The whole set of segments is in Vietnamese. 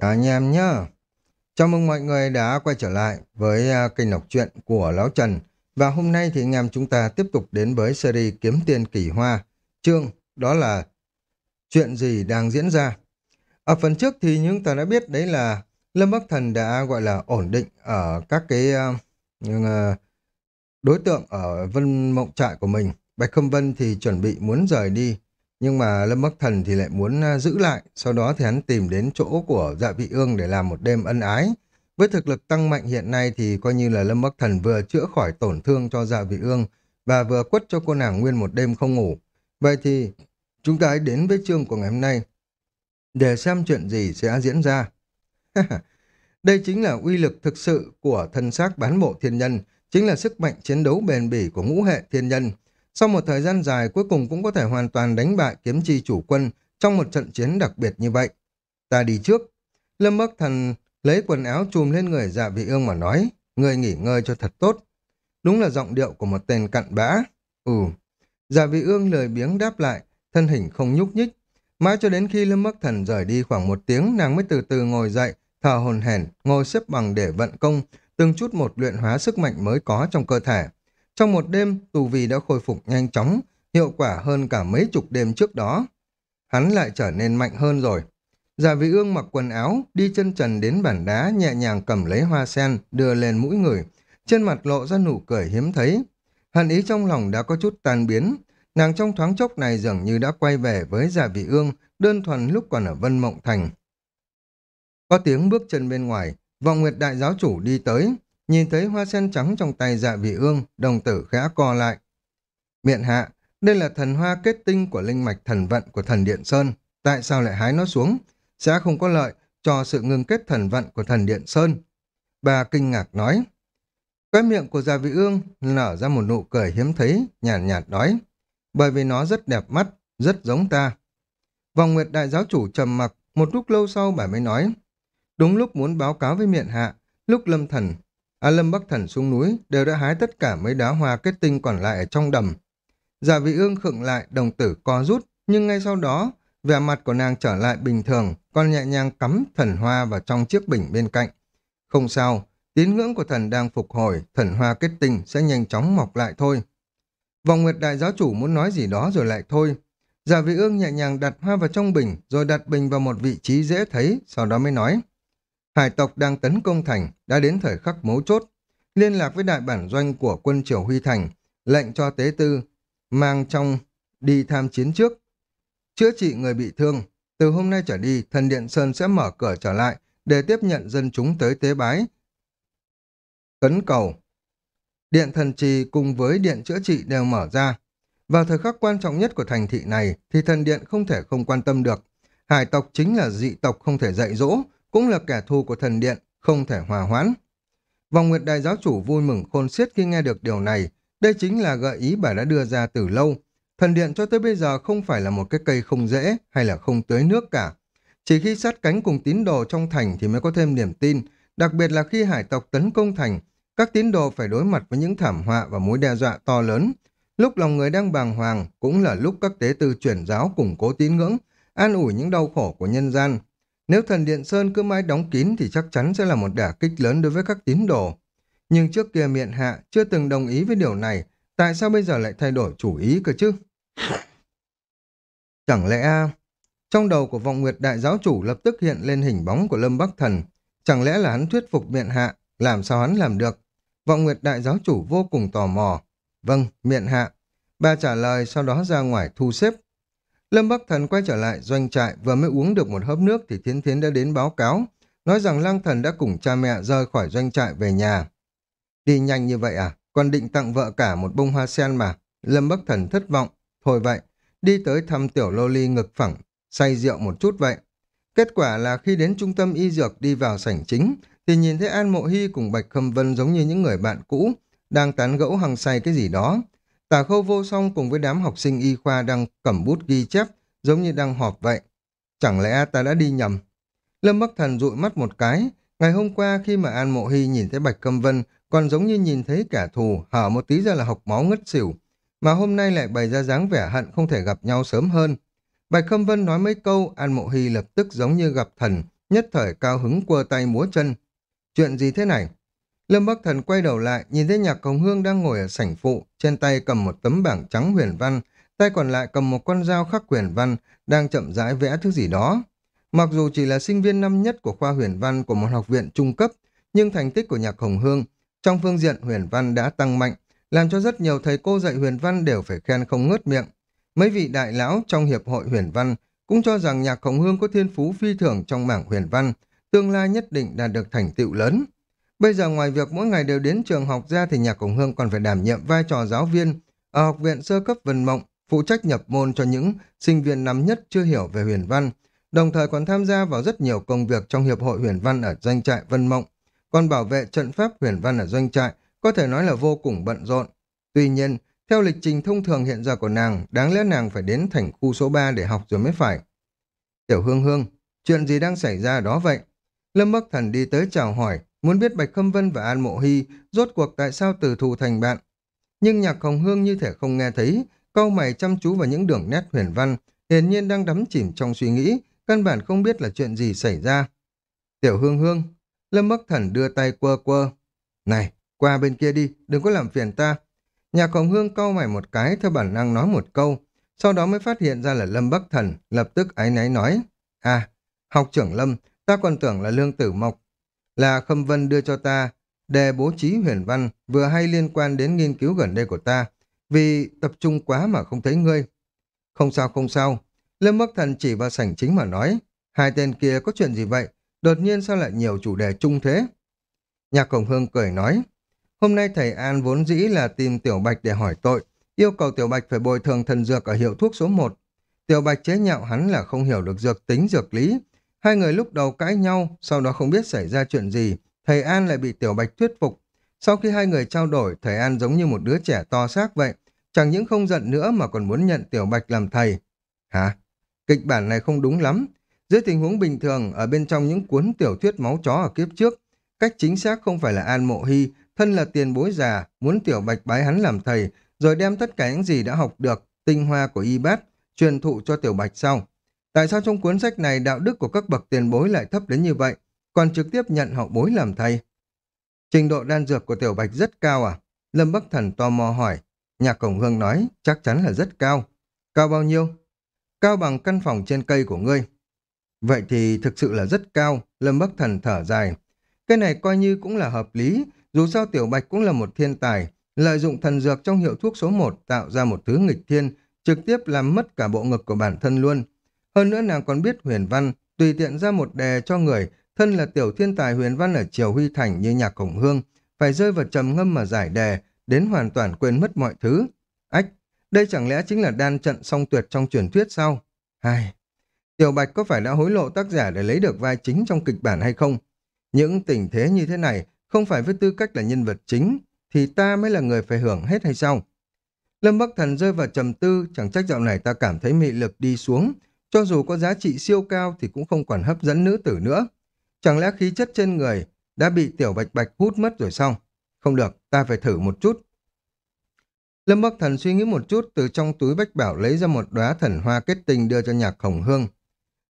Cả anh em nhá. Chào mừng mọi người đã quay trở lại với à, kênh đọc truyện của Lão Trần. Và hôm nay thì anh em chúng ta tiếp tục đến với series Kiếm Tiền Kỳ Hoa. Chương đó là chuyện gì đang diễn ra. Ở phần trước thì chúng ta đã biết đấy là Lâm Bắc Thần đã gọi là ổn định ở các cái uh, đối tượng ở Vân Mộng Trại của mình. Bạch Khâm Vân thì chuẩn bị muốn rời đi nhưng mà Lâm Bắc Thần thì lại muốn à, giữ lại, sau đó thì hắn tìm đến chỗ của dạ vị ương để làm một đêm ân ái. Với thực lực tăng mạnh hiện nay thì coi như là Lâm Bắc Thần vừa chữa khỏi tổn thương cho dạ vị ương và vừa quất cho cô nàng nguyên một đêm không ngủ. Vậy thì chúng ta hãy đến với chương của ngày hôm nay để xem chuyện gì sẽ diễn ra. Đây chính là uy lực thực sự của thân xác bán bộ thiên nhân, chính là sức mạnh chiến đấu bền bỉ của ngũ hệ thiên nhân. Sau một thời gian dài cuối cùng cũng có thể hoàn toàn đánh bại kiếm chi chủ quân trong một trận chiến đặc biệt như vậy. Ta đi trước. Lâm Bắc Thần lấy quần áo chùm lên người dạ vị ương mà nói, người nghỉ ngơi cho thật tốt. Đúng là giọng điệu của một tên cặn bã. Ừ. Dạ vị ương lời biếng đáp lại, thân hình không nhúc nhích. Mãi cho đến khi Lâm Bắc Thần rời đi khoảng một tiếng, nàng mới từ từ ngồi dậy, thở hồn hển, ngồi xếp bằng để vận công, từng chút một luyện hóa sức mạnh mới có trong cơ thể. Trong một đêm, tù vì đã khôi phục nhanh chóng, hiệu quả hơn cả mấy chục đêm trước đó. Hắn lại trở nên mạnh hơn rồi. Giả vị ương mặc quần áo, đi chân trần đến bản đá, nhẹ nhàng cầm lấy hoa sen, đưa lên mũi người. Trên mặt lộ ra nụ cười hiếm thấy. Hận ý trong lòng đã có chút tan biến. Nàng trong thoáng chốc này dường như đã quay về với giả vị ương, đơn thuần lúc còn ở Vân Mộng Thành. Có tiếng bước chân bên ngoài, vọng nguyệt đại giáo chủ đi tới, Nhìn thấy hoa sen trắng trong tay dạ vị ương, đồng tử khẽ co lại. Miện hạ, đây là thần hoa kết tinh của linh mạch thần vận của thần Điện Sơn. Tại sao lại hái nó xuống? Sẽ không có lợi cho sự ngừng kết thần vận của thần Điện Sơn. Bà kinh ngạc nói. Cái miệng của dạ vị ương nở ra một nụ cười hiếm thấy, nhàn nhạt, nhạt nói. Bởi vì nó rất đẹp mắt, rất giống ta. Vòng Nguyệt Đại Giáo Chủ trầm mặc, một lúc lâu sau bà mới nói. Đúng lúc muốn báo cáo với miệng hạ, lúc lâm thần A Lâm Bắc Thần xuống núi đều đã hái tất cả mấy đá hoa kết tinh còn lại ở trong đầm. Giả vị ương khựng lại, đồng tử co rút, nhưng ngay sau đó, vẻ mặt của nàng trở lại bình thường, còn nhẹ nhàng cắm thần hoa vào trong chiếc bình bên cạnh. Không sao, tín ngưỡng của thần đang phục hồi, thần hoa kết tinh sẽ nhanh chóng mọc lại thôi. Vòng Nguyệt Đại Giáo Chủ muốn nói gì đó rồi lại thôi. Giả vị ương nhẹ nhàng đặt hoa vào trong bình, rồi đặt bình vào một vị trí dễ thấy, sau đó mới nói. Hải tộc đang tấn công thành, đã đến thời khắc mấu chốt. Liên lạc với đại bản doanh của quân triều Huy Thành, lệnh cho tế tư, mang trong đi tham chiến trước. Chữa trị người bị thương, từ hôm nay trở đi, thần Điện Sơn sẽ mở cửa trở lại để tiếp nhận dân chúng tới tế bái. Cấn cầu Điện thần trì cùng với điện chữa trị đều mở ra. Vào thời khắc quan trọng nhất của thành thị này thì thần điện không thể không quan tâm được. Hải tộc chính là dị tộc không thể dạy dỗ, cũng là kẻ thù của thần điện, không thể hòa hoãn. Vòng Nguyệt Đại Giáo Chủ vui mừng khôn xiết khi nghe được điều này. Đây chính là gợi ý bà đã đưa ra từ lâu. Thần điện cho tới bây giờ không phải là một cái cây không dễ hay là không tưới nước cả. Chỉ khi sát cánh cùng tín đồ trong thành thì mới có thêm niềm tin, đặc biệt là khi hải tộc tấn công thành, các tín đồ phải đối mặt với những thảm họa và mối đe dọa to lớn. Lúc lòng người đang bàng hoàng cũng là lúc các tế tư chuyển giáo củng cố tín ngưỡng, an ủi những đau khổ của nhân gian, nếu thần Điện Sơn cứ mãi đóng kín thì chắc chắn sẽ là một đả kích lớn đối với các tín đồ. Nhưng trước kia miệng hạ chưa từng đồng ý với điều này, tại sao bây giờ lại thay đổi chủ ý cơ chứ? Chẳng lẽ... Trong đầu của vọng nguyệt đại giáo chủ lập tức hiện lên hình bóng của Lâm Bắc Thần. Chẳng lẽ là hắn thuyết phục miệng hạ, làm sao hắn làm được? Vọng nguyệt đại giáo chủ vô cùng tò mò. Vâng, miệng hạ. Bà trả lời sau đó ra ngoài thu xếp. Lâm Bắc Thần quay trở lại doanh trại vừa mới uống được một hớp nước thì Thiến Thiến đã đến báo cáo, nói rằng Lăng Thần đã cùng cha mẹ rời khỏi doanh trại về nhà. Đi nhanh như vậy à? Còn định tặng vợ cả một bông hoa sen mà. Lâm Bắc Thần thất vọng. Thôi vậy, đi tới thăm tiểu lô ly ngực phẳng, say rượu một chút vậy. Kết quả là khi đến trung tâm y dược đi vào sảnh chính, thì nhìn thấy An Mộ Hy cùng Bạch Khâm Vân giống như những người bạn cũ, đang tán gẫu hăng say cái gì đó. Tả khâu vô song cùng với đám học sinh y khoa đang cầm bút ghi chép, giống như đang họp vậy. Chẳng lẽ ta đã đi nhầm? Lâm Bắc Thần dụi mắt một cái. Ngày hôm qua khi mà An Mộ Hy nhìn thấy Bạch Câm Vân, còn giống như nhìn thấy kẻ thù, hở một tí ra là học máu ngất xỉu. Mà hôm nay lại bày ra dáng vẻ hận không thể gặp nhau sớm hơn. Bạch Khâm Vân nói mấy câu, An Mộ Hy lập tức giống như gặp thần, nhất thời cao hứng quơ tay múa chân. Chuyện gì thế này? Lâm Bắc Thần quay đầu lại, nhìn thấy nhạc Hồng Hương đang ngồi ở sảnh phụ, trên tay cầm một tấm bảng trắng huyền văn, tay còn lại cầm một con dao khắc huyền văn, đang chậm rãi vẽ thứ gì đó. Mặc dù chỉ là sinh viên năm nhất của khoa huyền văn của một học viện trung cấp, nhưng thành tích của nhạc Hồng Hương trong phương diện huyền văn đã tăng mạnh, làm cho rất nhiều thầy cô dạy huyền văn đều phải khen không ngớt miệng. Mấy vị đại lão trong hiệp hội huyền văn cũng cho rằng nhạc Hồng Hương có thiên phú phi thường trong mảng huyền văn, tương lai nhất định đạt được thành tựu lớn. Bây giờ ngoài việc mỗi ngày đều đến trường học ra thì nhạc Cổng Hương còn phải đảm nhiệm vai trò giáo viên ở học viện sơ cấp Vân Mộng, phụ trách nhập môn cho những sinh viên năm nhất chưa hiểu về huyền văn, đồng thời còn tham gia vào rất nhiều công việc trong Hiệp hội huyền văn ở doanh trại Vân Mộng, còn bảo vệ trận pháp huyền văn ở doanh trại có thể nói là vô cùng bận rộn. Tuy nhiên, theo lịch trình thông thường hiện giờ của nàng, đáng lẽ nàng phải đến thành khu số 3 để học rồi mới phải. Tiểu Hương Hương, chuyện gì đang xảy ra đó vậy? Lâm Bắc Thần đi tới chào hỏi, muốn biết Bạch Khâm Vân và An Mộ Hy rốt cuộc tại sao từ thù thành bạn. Nhưng nhạc hồng hương như thể không nghe thấy, câu mày chăm chú vào những đường nét huyền văn, hiển nhiên đang đắm chìm trong suy nghĩ, căn bản không biết là chuyện gì xảy ra. Tiểu Hương Hương, Lâm Bắc Thần đưa tay quơ quơ. Này, qua bên kia đi, đừng có làm phiền ta. Nhạc Hồng Hương câu mày một cái theo bản năng nói một câu, sau đó mới phát hiện ra là Lâm Bắc Thần, lập tức ái náy nói. À, học trưởng Lâm, ta còn tưởng là Lương Tử Mộc. Là Khâm Vân đưa cho ta đề bố trí huyền văn vừa hay liên quan đến nghiên cứu gần đây của ta, vì tập trung quá mà không thấy ngươi. Không sao không sao, Lâm Bắc Thần chỉ vào sảnh chính mà nói, hai tên kia có chuyện gì vậy, đột nhiên sao lại nhiều chủ đề chung thế? Nhạc cổng Hương cười nói, hôm nay thầy An vốn dĩ là tìm Tiểu Bạch để hỏi tội, yêu cầu Tiểu Bạch phải bồi thường thần dược ở hiệu thuốc số 1. Tiểu Bạch chế nhạo hắn là không hiểu được dược tính dược lý. Hai người lúc đầu cãi nhau, sau đó không biết xảy ra chuyện gì, thầy An lại bị Tiểu Bạch thuyết phục. Sau khi hai người trao đổi, thầy An giống như một đứa trẻ to xác vậy, chẳng những không giận nữa mà còn muốn nhận Tiểu Bạch làm thầy. Hả? Kịch bản này không đúng lắm. Dưới tình huống bình thường, ở bên trong những cuốn tiểu thuyết máu chó ở kiếp trước, cách chính xác không phải là An Mộ Hy, thân là tiền bối già, muốn Tiểu Bạch bái hắn làm thầy, rồi đem tất cả những gì đã học được, tinh hoa của y bát, truyền thụ cho Tiểu Bạch sau. Tại sao trong cuốn sách này đạo đức của các bậc tiền bối lại thấp đến như vậy, còn trực tiếp nhận hậu bối làm thầy? Trình độ đan dược của Tiểu Bạch rất cao à? Lâm Bắc Thần tò mò hỏi. Nhạc Cổng Hương nói, chắc chắn là rất cao. Cao bao nhiêu? Cao bằng căn phòng trên cây của ngươi. Vậy thì thực sự là rất cao, Lâm Bắc Thần thở dài. Cái này coi như cũng là hợp lý, dù sao Tiểu Bạch cũng là một thiên tài, lợi dụng thần dược trong hiệu thuốc số 1 tạo ra một thứ nghịch thiên, trực tiếp làm mất cả bộ ngực của bản thân luôn. Hơn nữa nàng còn biết huyền văn, tùy tiện ra một đề cho người, thân là tiểu thiên tài huyền văn ở Triều Huy Thành như nhạc khổng hương, phải rơi vào trầm ngâm mà giải đề, đến hoàn toàn quên mất mọi thứ. Ách, đây chẳng lẽ chính là đan trận song tuyệt trong truyền thuyết sao? Hai, Tiểu Bạch có phải đã hối lộ tác giả để lấy được vai chính trong kịch bản hay không? Những tình thế như thế này không phải với tư cách là nhân vật chính, thì ta mới là người phải hưởng hết hay sao? Lâm Bắc Thần rơi vào trầm tư, chẳng trách dạo này ta cảm thấy mị lực đi xuống, cho dù có giá trị siêu cao thì cũng không còn hấp dẫn nữ tử nữa. Chẳng lẽ khí chất trên người đã bị tiểu bạch bạch hút mất rồi sao? Không được, ta phải thử một chút. Lâm Bắc Thần suy nghĩ một chút từ trong túi bách bảo lấy ra một đóa thần hoa kết tinh đưa cho nhạc khổng hương.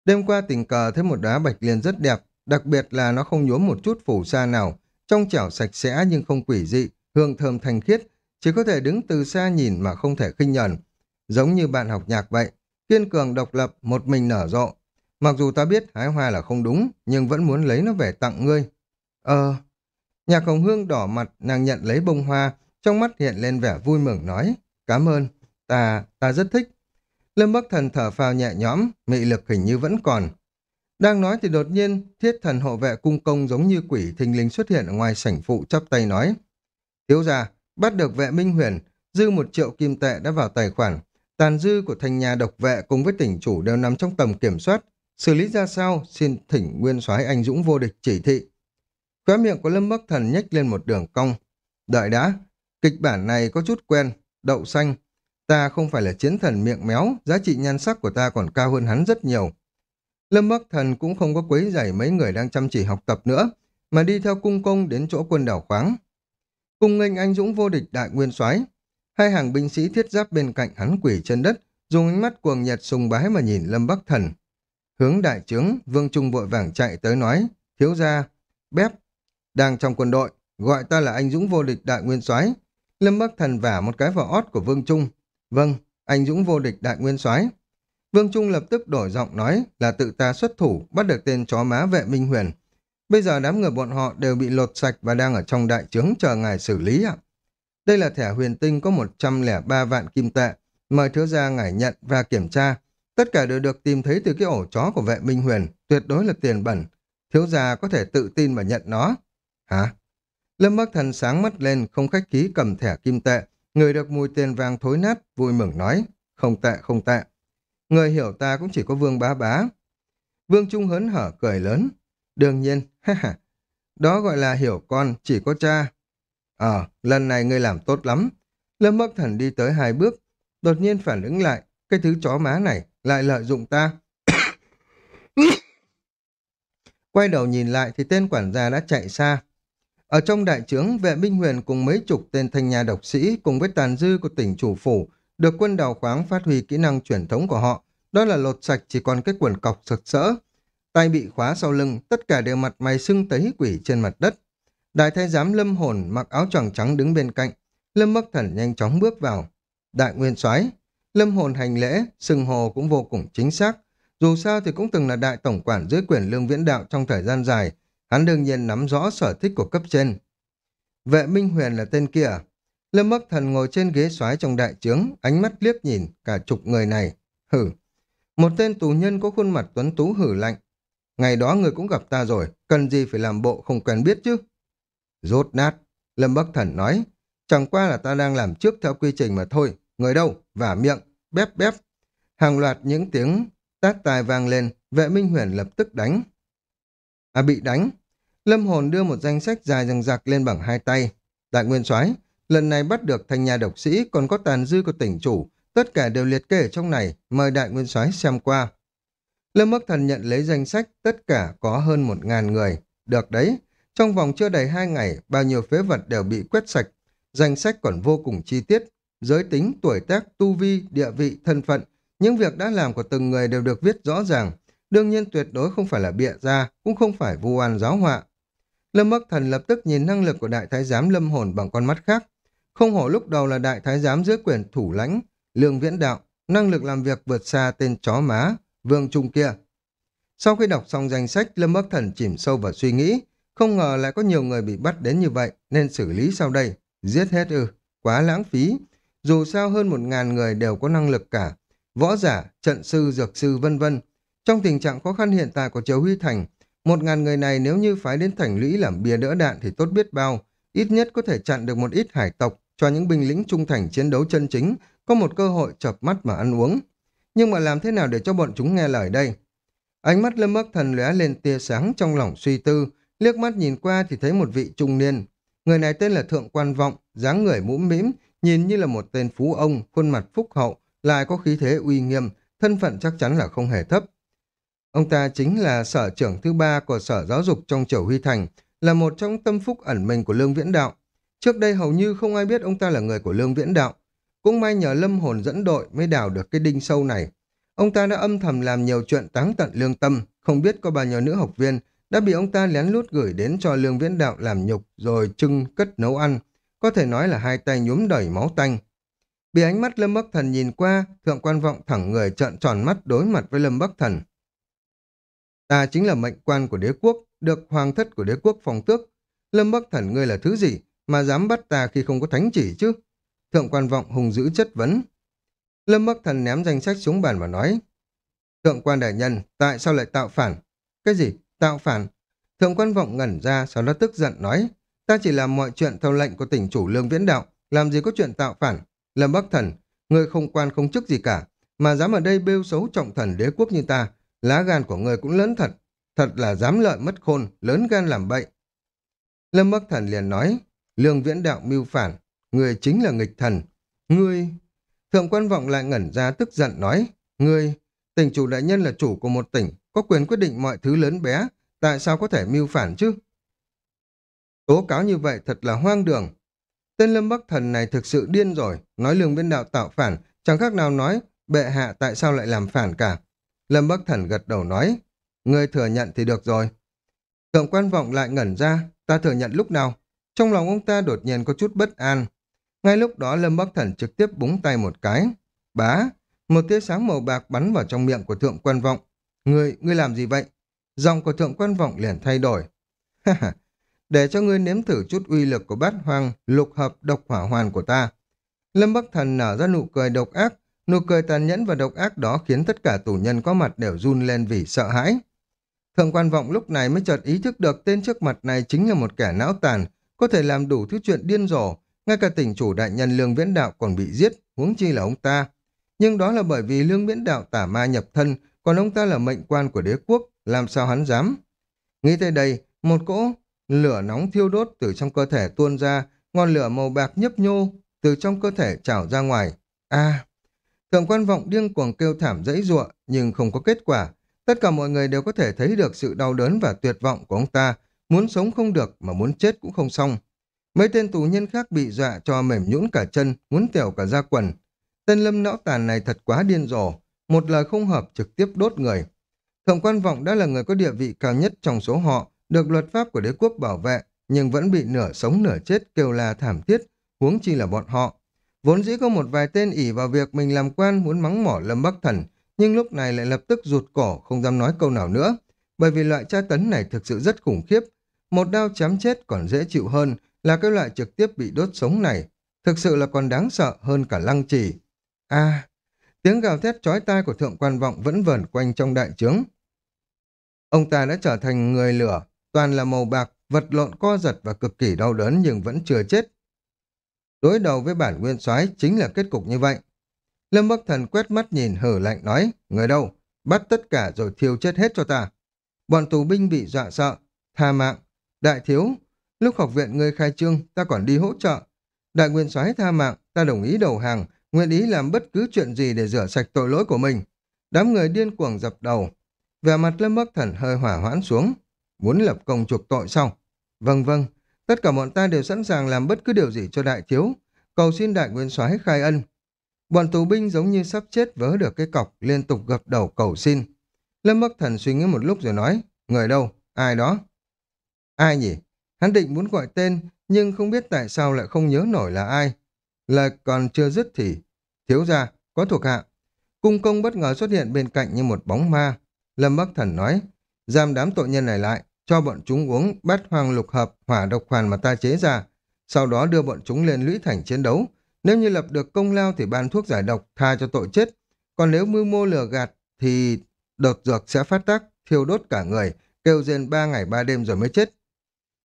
Đêm qua tình cờ thấy một đóa bạch liên rất đẹp, đặc biệt là nó không nhuốm một chút phủ sa nào, trong chảo sạch sẽ nhưng không quỷ dị, hương thơm thanh khiết, chỉ có thể đứng từ xa nhìn mà không thể khinh nhẫn. Giống như bạn học nhạc vậy, kiên cường độc lập, một mình nở rộ. Mặc dù ta biết hái hoa là không đúng, nhưng vẫn muốn lấy nó về tặng ngươi. Ờ... nhà hồng hương đỏ mặt, nàng nhận lấy bông hoa, trong mắt hiện lên vẻ vui mừng nói, cảm ơn, ta, ta rất thích. Lâm Bắc Thần thở phào nhẹ nhõm, mị lực hình như vẫn còn. Đang nói thì đột nhiên, thiết thần hộ vệ cung công giống như quỷ thình linh xuất hiện ở ngoài sảnh phụ chắp tay nói. Thiếu gia, bắt được vệ minh huyền, dư một triệu kim tệ đã vào tài khoản. Tàn dư của thành nhà độc vệ cùng với tỉnh chủ đều nằm trong tầm kiểm soát. Xử lý ra sao, xin thỉnh nguyên soái anh dũng vô địch chỉ thị. Khóe miệng của Lâm Bắc Thần nhếch lên một đường cong. Đợi đã, kịch bản này có chút quen, đậu xanh. Ta không phải là chiến thần miệng méo, giá trị nhan sắc của ta còn cao hơn hắn rất nhiều. Lâm Bắc Thần cũng không có quấy rầy mấy người đang chăm chỉ học tập nữa, mà đi theo cung công đến chỗ quân đảo khoáng. Cùng nghênh anh dũng vô địch đại nguyên soái hai hàng binh sĩ thiết giáp bên cạnh hắn quỷ chân đất, dùng ánh mắt cuồng nhiệt sùng bái mà nhìn Lâm Bắc Thần. hướng đại trướng, Vương Trung vội vàng chạy tới nói, thiếu gia, bép, đang trong quân đội, gọi ta là anh Dũng vô địch đại nguyên soái Lâm Bắc Thần vả một cái vào ót của Vương Trung. Vâng, anh Dũng vô địch đại nguyên soái Vương Trung lập tức đổi giọng nói là tự ta xuất thủ bắt được tên chó má vệ Minh Huyền. Bây giờ đám người bọn họ đều bị lột sạch và đang ở trong đại trướng chờ ngài xử lý ạ. Đây là thẻ huyền tinh có 103 vạn kim tệ. Mời thiếu gia ngải nhận và kiểm tra. Tất cả đều được tìm thấy từ cái ổ chó của vệ Minh Huyền. Tuyệt đối là tiền bẩn. Thiếu gia có thể tự tin mà nhận nó. Hả? Lâm Bắc Thần sáng mắt lên, không khách khí cầm thẻ kim tệ. Người được mùi tiền vàng thối nát, vui mừng nói. Không tệ, không tệ. Người hiểu ta cũng chỉ có vương bá bá. Vương Trung hớn hở cười lớn. Đương nhiên, ha ha. Đó gọi là hiểu con, chỉ có cha. Ờ, lần này ngươi làm tốt lắm. Lâm Bắc Thần đi tới hai bước, đột nhiên phản ứng lại, cái thứ chó má này lại lợi dụng ta. Quay đầu nhìn lại thì tên quản gia đã chạy xa. Ở trong đại trướng, vệ binh Huyền cùng mấy chục tên thanh nhà độc sĩ cùng với tàn dư của tỉnh chủ phủ được quân đào khoáng phát huy kỹ năng truyền thống của họ. Đó là lột sạch chỉ còn cái quần cọc sực sỡ. Tay bị khóa sau lưng, tất cả đều mặt mày sưng tấy quỷ trên mặt đất. Đại thái giám lâm hồn mặc áo choàng trắng đứng bên cạnh. Lâm Bắc Thần nhanh chóng bước vào. Đại nguyên soái Lâm hồn hành lễ, sừng hồ cũng vô cùng chính xác. Dù sao thì cũng từng là đại tổng quản dưới quyền lương viễn đạo trong thời gian dài. Hắn đương nhiên nắm rõ sở thích của cấp trên. Vệ Minh Huyền là tên kia Lâm Bắc Thần ngồi trên ghế soái trong đại trướng, ánh mắt liếc nhìn cả chục người này. Hử! Một tên tù nhân có khuôn mặt tuấn tú hử lạnh. Ngày đó người cũng gặp ta rồi, cần gì phải làm bộ không quen biết chứ? Rốt nát, Lâm Bắc Thần nói, chẳng qua là ta đang làm trước theo quy trình mà thôi, người đâu, vả miệng, bép bép. Hàng loạt những tiếng tát tài vang lên, vệ minh huyền lập tức đánh. À bị đánh. Lâm hồn đưa một danh sách dài dằng dặc lên bằng hai tay. Đại nguyên soái lần này bắt được thành nhà độc sĩ còn có tàn dư của tỉnh chủ, tất cả đều liệt kê ở trong này, mời đại nguyên soái xem qua. Lâm Bắc Thần nhận lấy danh sách, tất cả có hơn một ngàn người. Được đấy, trong vòng chưa đầy hai ngày, bao nhiêu phế vật đều bị quét sạch. Danh sách còn vô cùng chi tiết. Giới tính, tuổi tác, tu vi, địa vị, thân phận. Những việc đã làm của từng người đều được viết rõ ràng. Đương nhiên tuyệt đối không phải là bịa ra, cũng không phải vu oan giáo họa. Lâm Bắc Thần lập tức nhìn năng lực của đại thái giám lâm hồn bằng con mắt khác. Không hổ lúc đầu là đại thái giám dưới quyền thủ lãnh, lương viễn đạo, năng lực làm việc vượt xa tên chó má, vương trung kia. Sau khi đọc xong danh sách, Lâm Bắc Thần chìm sâu vào suy nghĩ, không ngờ lại có nhiều người bị bắt đến như vậy, nên xử lý sau đây. Giết hết ư, quá lãng phí. Dù sao hơn một ngàn người đều có năng lực cả. Võ giả, trận sư, dược sư, vân vân. Trong tình trạng khó khăn hiện tại của Triều Huy Thành, một ngàn người này nếu như phái đến thành lũy làm bia đỡ đạn thì tốt biết bao. Ít nhất có thể chặn được một ít hải tộc, cho những binh lính trung thành chiến đấu chân chính, có một cơ hội chập mắt mà ăn uống. Nhưng mà làm thế nào để cho bọn chúng nghe lời đây? Ánh mắt Lâm Bắc Thần lóe lên tia sáng trong lòng suy tư, liếc mắt nhìn qua thì thấy một vị trung niên. Người này tên là Thượng Quan Vọng, dáng người mũm mĩm, nhìn như là một tên phú ông, khuôn mặt phúc hậu, lại có khí thế uy nghiêm, thân phận chắc chắn là không hề thấp. Ông ta chính là sở trưởng thứ ba của sở giáo dục trong triều Huy Thành, là một trong tâm phúc ẩn mình của Lương Viễn Đạo. Trước đây hầu như không ai biết ông ta là người của Lương Viễn Đạo. Cũng may nhờ lâm hồn dẫn đội mới đào được cái đinh sâu này. Ông ta đã âm thầm làm nhiều chuyện táng tận lương tâm, không biết có bao nhiêu nữ học viên đã bị ông ta lén lút gửi đến cho Lương Viễn Đạo làm nhục rồi trưng cất nấu ăn. Có thể nói là hai tay nhuốm đầy máu tanh. Bị ánh mắt Lâm Bắc Thần nhìn qua, thượng quan vọng thẳng người trợn tròn mắt đối mặt với Lâm Bắc Thần. Ta chính là mệnh quan của đế quốc, được hoàng thất của đế quốc phòng tước. Lâm Bắc Thần ngươi là thứ gì mà dám bắt ta khi không có thánh chỉ chứ? Thượng quan vọng hùng dữ chất vấn. Lâm Bắc Thần ném danh sách xuống bàn và nói. Thượng quan đại nhân, tại sao lại tạo phản? Cái gì? Tạo phản? Thượng quan vọng ngẩn ra, sau đó tức giận nói. Ta chỉ làm mọi chuyện theo lệnh của tỉnh chủ lương viễn đạo, làm gì có chuyện tạo phản. Lâm Bắc Thần, ngươi không quan không chức gì cả, mà dám ở đây bêu xấu trọng thần đế quốc như ta, lá gan của ngươi cũng lớn thật, thật là dám lợi mất khôn, lớn gan làm bậy. Lâm Bắc Thần liền nói, lương viễn đạo mưu phản, người chính là nghịch thần, ngươi... Thượng quan vọng lại ngẩn ra tức giận nói, ngươi, tỉnh chủ đại nhân là chủ của một tỉnh, có quyền quyết định mọi thứ lớn bé, tại sao có thể mưu phản chứ? Tố cáo như vậy thật là hoang đường. Tên Lâm Bắc Thần này thực sự điên rồi, nói lương biên đạo tạo phản, chẳng khác nào nói, bệ hạ tại sao lại làm phản cả. Lâm Bắc Thần gật đầu nói, ngươi thừa nhận thì được rồi. Thượng quan vọng lại ngẩn ra, ta thừa nhận lúc nào? Trong lòng ông ta đột nhiên có chút bất an. Ngay lúc đó Lâm Bắc Thần trực tiếp búng tay một cái. Bá, một tia sáng màu bạc bắn vào trong miệng của thượng quan vọng. Ngươi, ngươi làm gì vậy? Dòng của thượng quan vọng liền thay đổi. Để cho ngươi nếm thử chút uy lực của bát hoang, lục hợp độc hỏa hoàn của ta. Lâm Bắc Thần nở ra nụ cười độc ác, nụ cười tàn nhẫn và độc ác đó khiến tất cả tù nhân có mặt đều run lên vì sợ hãi. Thượng quan vọng lúc này mới chợt ý thức được tên trước mặt này chính là một kẻ não tàn, có thể làm đủ thứ chuyện điên rồ, ngay cả tỉnh chủ đại nhân Lương Viễn Đạo còn bị giết, huống chi là ông ta. Nhưng đó là bởi vì Lương Viễn Đạo tả ma nhập thân, còn ông ta là mệnh quan của đế quốc, làm sao hắn dám? Nghĩ tới đây, một cỗ lửa nóng thiêu đốt từ trong cơ thể tuôn ra, ngọn lửa màu bạc nhấp nhô từ trong cơ thể trào ra ngoài. A! thượng quan vọng điên cuồng kêu thảm dãy giụa nhưng không có kết quả. Tất cả mọi người đều có thể thấy được sự đau đớn và tuyệt vọng của ông ta, muốn sống không được mà muốn chết cũng không xong. Mấy tên tù nhân khác bị dọa cho mềm nhũn cả chân, muốn tiểu cả da quần. Tên lâm não tàn này thật quá điên rồ, một lời không hợp trực tiếp đốt người. Thượng quan vọng đã là người có địa vị cao nhất trong số họ, được luật pháp của đế quốc bảo vệ, nhưng vẫn bị nửa sống nửa chết kêu là thảm thiết, huống chi là bọn họ. Vốn dĩ có một vài tên ỉ vào việc mình làm quan muốn mắng mỏ Lâm Bắc Thần, nhưng lúc này lại lập tức rụt cổ không dám nói câu nào nữa, bởi vì loại tra tấn này thực sự rất khủng khiếp. Một đao chém chết còn dễ chịu hơn là cái loại trực tiếp bị đốt sống này, thực sự là còn đáng sợ hơn cả lăng trì. a tiếng gào thét chói tai của thượng quan vọng vẫn vẩn quanh trong đại trướng. Ông ta đã trở thành người lửa, toàn là màu bạc, vật lộn co giật và cực kỳ đau đớn nhưng vẫn chưa chết. Đối đầu với bản nguyên soái chính là kết cục như vậy. Lâm Bắc Thần quét mắt nhìn hở lạnh nói, người đâu, bắt tất cả rồi thiêu chết hết cho ta. Bọn tù binh bị dọa sợ, tha mạng, đại thiếu, lúc học viện ngươi khai trương, ta còn đi hỗ trợ. Đại nguyên soái tha mạng, ta đồng ý đầu hàng, nguyện ý làm bất cứ chuyện gì để rửa sạch tội lỗi của mình. Đám người điên cuồng dập đầu. Về mặt Lâm Bắc Thần hơi hỏa hoãn xuống. Muốn lập công chuộc tội sao? Vâng vâng, tất cả bọn ta đều sẵn sàng làm bất cứ điều gì cho đại thiếu. Cầu xin đại nguyên soái khai ân. Bọn tù binh giống như sắp chết vớ được cái cọc, liên tục gập đầu cầu xin. Lâm Bắc Thần suy nghĩ một lúc rồi nói, người đâu, ai đó? Ai nhỉ? Hắn định muốn gọi tên, nhưng không biết tại sao lại không nhớ nổi là ai. Lời còn chưa dứt thì, thiếu ra, có thuộc hạ. Cung công bất ngờ xuất hiện bên cạnh như một bóng ma. Lâm Bắc Thần nói, giam đám tội nhân này lại, cho bọn chúng uống bát hoang lục hợp hỏa độc hoàn mà ta chế ra, sau đó đưa bọn chúng lên lũy thành chiến đấu. Nếu như lập được công lao thì ban thuốc giải độc tha cho tội chết, còn nếu mưu mô lừa gạt thì đột dược sẽ phát tác, thiêu đốt cả người, kêu rên ba ngày ba đêm rồi mới chết.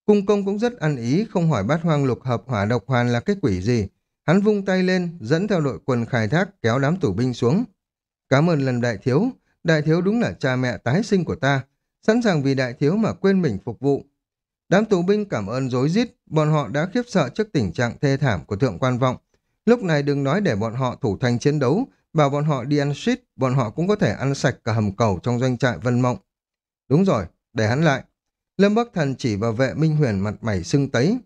Cung công cũng rất ăn ý, không hỏi bát hoang lục hợp hỏa độc hoàn là cái quỷ gì. Hắn vung tay lên, dẫn theo đội quân khai thác, kéo đám tù binh xuống. Cảm ơn lần đại thiếu, đại thiếu đúng là cha mẹ tái sinh của ta, sẵn sàng vì đại thiếu mà quên mình phục vụ. Đám tù binh cảm ơn dối rít bọn họ đã khiếp sợ trước tình trạng thê thảm của thượng quan vọng. Lúc này đừng nói để bọn họ thủ thành chiến đấu, bảo bọn họ đi ăn shit, bọn họ cũng có thể ăn sạch cả hầm cầu trong doanh trại Vân Mộng. Đúng rồi, để hắn lại. Lâm Bắc Thần chỉ vào vệ Minh Huyền mặt mày sưng tấy.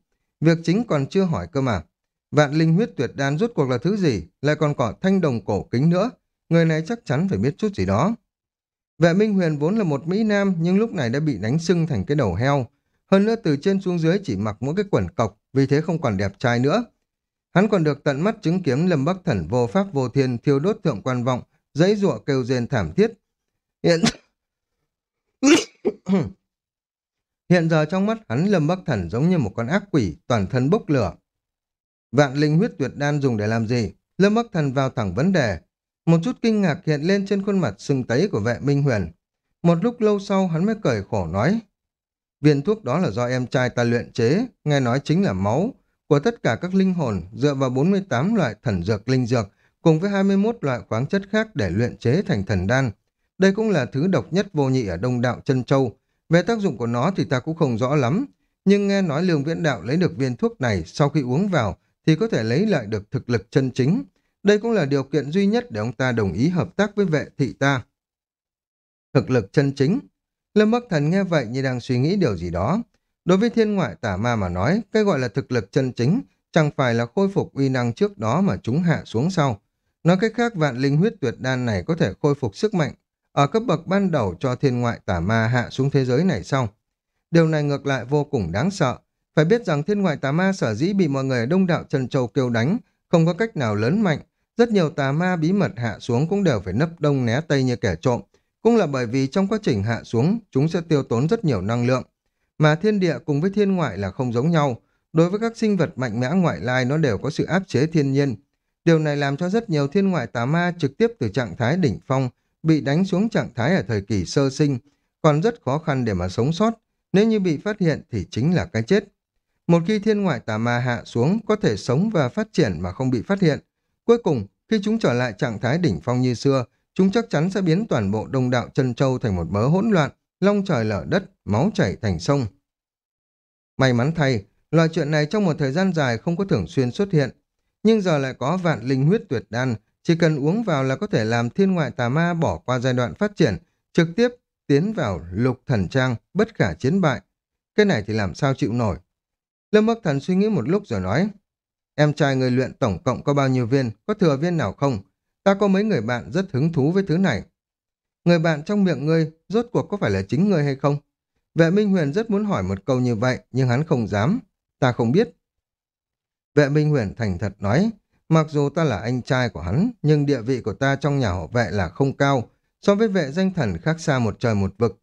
Việc chính còn chưa hỏi cơ mà. Vạn linh huyết tuyệt đan rút cuộc là thứ gì, lại còn có thanh đồng cổ kính nữa. Người này chắc chắn phải biết chút gì đó. Vệ Minh Huyền vốn là một Mỹ Nam nhưng lúc này đã bị đánh sưng thành cái đầu heo. Hơn nữa từ trên xuống dưới chỉ mặc mỗi cái quần cọc, vì thế không còn đẹp trai nữa. Hắn còn được tận mắt chứng kiến Lâm Bắc Thần vô pháp vô thiên thiêu đốt thượng quan vọng, giấy ruộng kêu rên thảm thiết. Hiện... Hiện giờ trong mắt hắn Lâm Bắc Thần giống như một con ác quỷ, toàn thân bốc lửa. Vạn linh huyết tuyệt đan dùng để làm gì? Lâm Bắc Thần vào thẳng vấn đề. Một chút kinh ngạc hiện lên trên khuôn mặt sưng tấy của vệ Minh Huyền. Một lúc lâu sau hắn mới cười khổ nói. Viên thuốc đó là do em trai ta luyện chế, nghe nói chính là máu của tất cả các linh hồn dựa vào 48 loại thần dược linh dược cùng với 21 loại khoáng chất khác để luyện chế thành thần đan. Đây cũng là thứ độc nhất vô nhị ở đông đạo chân châu. Về tác dụng của nó thì ta cũng không rõ lắm, nhưng nghe nói lương viễn đạo lấy được viên thuốc này sau khi uống vào thì có thể lấy lại được thực lực chân chính. Đây cũng là điều kiện duy nhất để ông ta đồng ý hợp tác với vệ thị ta. Thực lực chân chính Lâm Bắc Thần nghe vậy như đang suy nghĩ điều gì đó. Đối với thiên ngoại tả ma mà nói, cái gọi là thực lực chân chính chẳng phải là khôi phục uy năng trước đó mà chúng hạ xuống sau. Nói cách khác vạn linh huyết tuyệt đan này có thể khôi phục sức mạnh ở cấp bậc ban đầu cho thiên ngoại tả ma hạ xuống thế giới này sau. Điều này ngược lại vô cùng đáng sợ. Phải biết rằng thiên ngoại tà ma sở dĩ bị mọi người ở đông đạo Trần Châu kêu đánh, không có cách nào lớn mạnh. Rất nhiều tà ma bí mật hạ xuống cũng đều phải nấp đông né tây như kẻ trộm. Cũng là bởi vì trong quá trình hạ xuống, chúng sẽ tiêu tốn rất nhiều năng lượng. Mà thiên địa cùng với thiên ngoại là không giống nhau. Đối với các sinh vật mạnh mẽ ngoại lai nó đều có sự áp chế thiên nhiên. Điều này làm cho rất nhiều thiên ngoại tà ma trực tiếp từ trạng thái đỉnh phong bị đánh xuống trạng thái ở thời kỳ sơ sinh, còn rất khó khăn để mà sống sót. Nếu như bị phát hiện thì chính là cái chết. Một khi thiên ngoại tà ma hạ xuống có thể sống và phát triển mà không bị phát hiện. Cuối cùng, khi chúng trở lại trạng thái đỉnh phong như xưa, chúng chắc chắn sẽ biến toàn bộ đông đạo chân châu thành một mớ hỗn loạn, long trời lở đất, máu chảy thành sông. May mắn thay, loại chuyện này trong một thời gian dài không có thường xuyên xuất hiện, nhưng giờ lại có vạn linh huyết tuyệt đan, chỉ cần uống vào là có thể làm thiên ngoại tà ma bỏ qua giai đoạn phát triển, trực tiếp tiến vào lục thần trang, bất khả chiến bại. Cái này thì làm sao chịu nổi. Lâm Bắc Thần suy nghĩ một lúc rồi nói, em trai người luyện tổng cộng có bao nhiêu viên, có thừa viên nào không? Ta có mấy người bạn rất hứng thú với thứ này. Người bạn trong miệng ngươi, rốt cuộc có phải là chính ngươi hay không? Vệ Minh Huyền rất muốn hỏi một câu như vậy, nhưng hắn không dám. Ta không biết. Vệ Minh Huyền thành thật nói, mặc dù ta là anh trai của hắn, nhưng địa vị của ta trong nhà họ vệ là không cao, so với vệ danh thần khác xa một trời một vực.